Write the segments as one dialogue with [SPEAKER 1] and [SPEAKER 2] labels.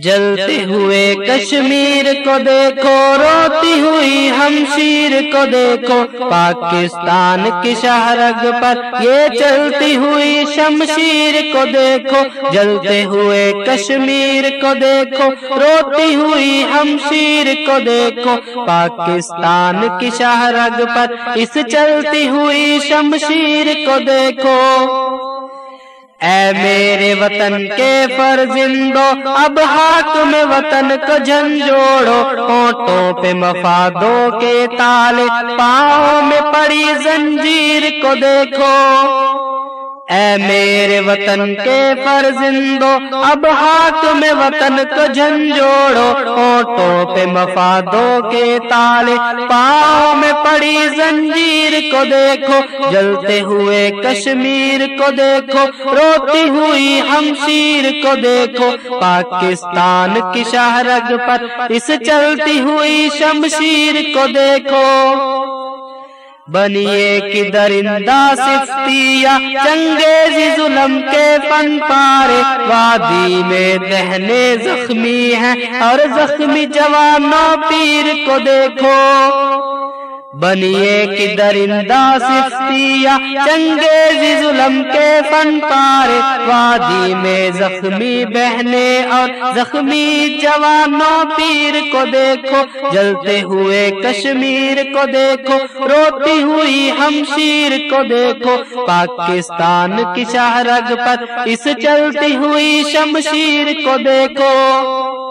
[SPEAKER 1] جلتے ہوئے کشمیر کو دیکھو روتی ہوئی ہمشیر کو دیکھو۔ پاکستان کی شہرگ پر یہ چلتی ہوئی شمشیر کو دیکھو۔ جلتے ہوئے کشمیر کو دیکھو۔ روتی ہوئی ہمشیر کو دیکھو۔ پاکستان کی شہرگ پر اس چلتی ہوئی شمشیر کو دیکھو۔ اے میرے وطن کے فرزندو، اب ہاتھ میں وطن کو جھنجوڑو ہونٹوں پہ مفادوں کے تالے، پاؤں میں پڑی زنجیر کو دیکھو۔ اے میرے وطن کے فرزندو، اب ہاتھ میں وطن کو جھنجوڑو اوٹوں پہ مفادوں کے تالے، پاؤں میں پڑی زنجیر کو دیکھو، جلتے ہوئے کشمیر کو دیکھو، روتی ہوئی ہمشیر کو دیکھو، پاکستان کی شہرگ پر اس چلتی ہوئی شمشیر کو دیکھو۔ بنیے کی درندہ سفتیا چنگیزی ظلم کے فن پارے۔ وادی میں دہنے زخمی ہیں اور زخمی جوانوں پیر کو دیکھو۔ بنیے کی درندہ سفتیا چنگیزی ظلم کے فن پارے وادی میں زخمی بہنے اور زخمی جوانوں پیر کو دیکھو جلتے ہوئے کشمیر کو دیکھو روتی ہوئی ہمشیر کو دیکھو پاکستان کی شہرگ پر اس چلتی ہوئی شمشیر کو دیکھو۔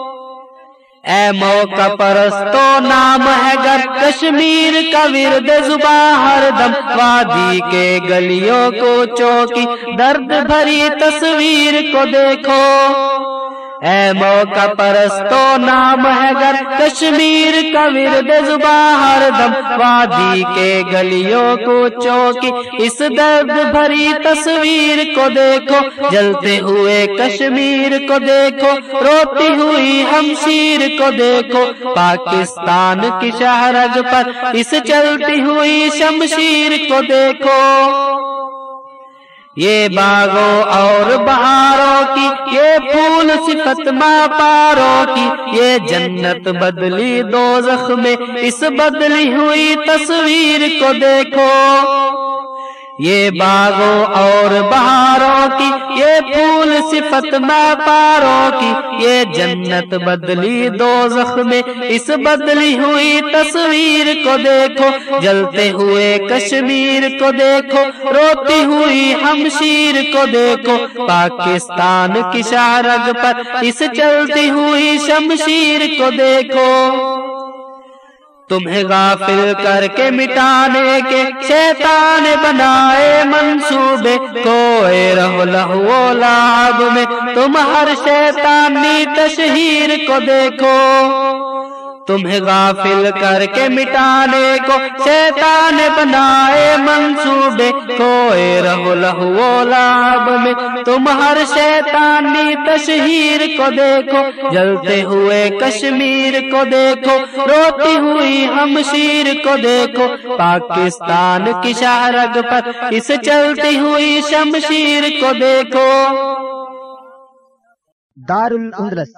[SPEAKER 1] اے موقع پرستو نام ہے گر کشمیر کا ورد زبا ہر دم وادی کے گلیوں کو چوکی درد بھری تصویر کو دیکھو اے موقع پرستو نام ہے گر کشمیر کا ورد زبا ہر دم وادی کے گلیوں کو چوکی اس درد بھری تصویر کو دیکھو، جلتے ہوئے کشمیر کو دیکھو، روتی ہوئی ہمشیر کو دیکھو۔ پاکستان کی شہرگ پر اس چلتی ہوئی شمشیر کو دیکھو۔ یہ باغوں اور بہاروں کی، یہ پھول صفت ماں پاروں کی، یہ جنت بدلی دو میں، اس بدلی ہوئی تصویر کو دیکھو۔ یہ باغوں اور بہاروں کی، یہ پھول صفت میں پاروں کی، یہ جنت بدلی دو میں، اس بدلی ہوئی تصویر کو دیکھو، جلتے ہوئے کشمیر کو دیکھو، روتی ہوئی ہمشیر کو دیکھو، پاکستان کی شہرگ پر اس چلتی ہوئی شمشیر کو دیکھو۔ تمہیں غافل کر کے مٹانے کے شیطان بنائے منصوبے، کوئے رہو لہو لاب میں۔ تم ہر شیطانی تشہیر کو دیکھو۔ تمہیں غافل کر کے مٹانے کو شیطان بنائے منصوبے کوئے رہو لہو لاب میں۔ تم ہر شیطانی تشہیر کو دیکھو، جلتے ہوئے کشمیر کو دیکھو، روتی ہوئی ہمشیر کو دیکھو۔ پاکستان کی شہرگ پر اس چلتی ہوئی شمشیر کو دیکھو۔
[SPEAKER 2] دار الاندلس